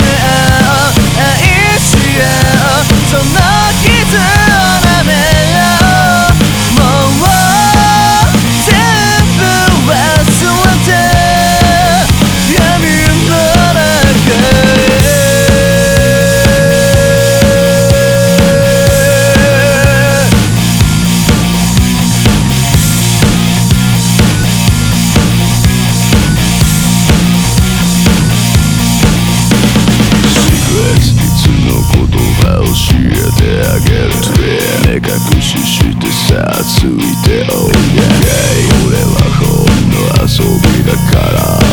愛し合う。その傷 subir la cara.